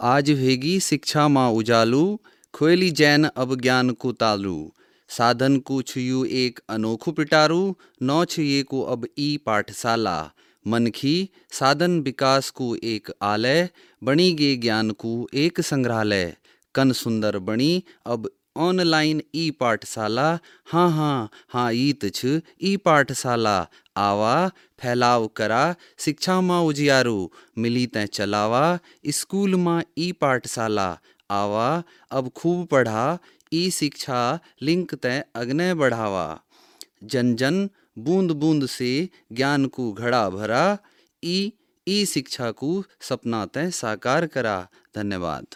आज भेगी शिक्षा माँ उजालू खोली जैन अब ज्ञान को तालू। साधन को छुयु एक अनोखु पिटारू, नौ छुए को अब ई पाठशाला। मनखी साधन विकास को एक आलय, बणी गे ज्ञान को एक संग्रहालय। कन सुंदर बणी, अब ऑनलाइन ई पाठशाला। हाँ हाँ हाँ ईत छ। ई पाठशाला। आवा, फैलाव करा, शिक्षा माँ उजियारू। मिली तै चलावा, स्कूल माँ ई पाठशाला। आवा, अब खूब पढ़ा। ई शिक्षा लिंक तै अग्ने बढ़ावा। जन जन, बूंद बूंद से ज्ञान को घड़ा भरा। ई ई शिक्षा को सपना तय साकार करा। धन्यवाद।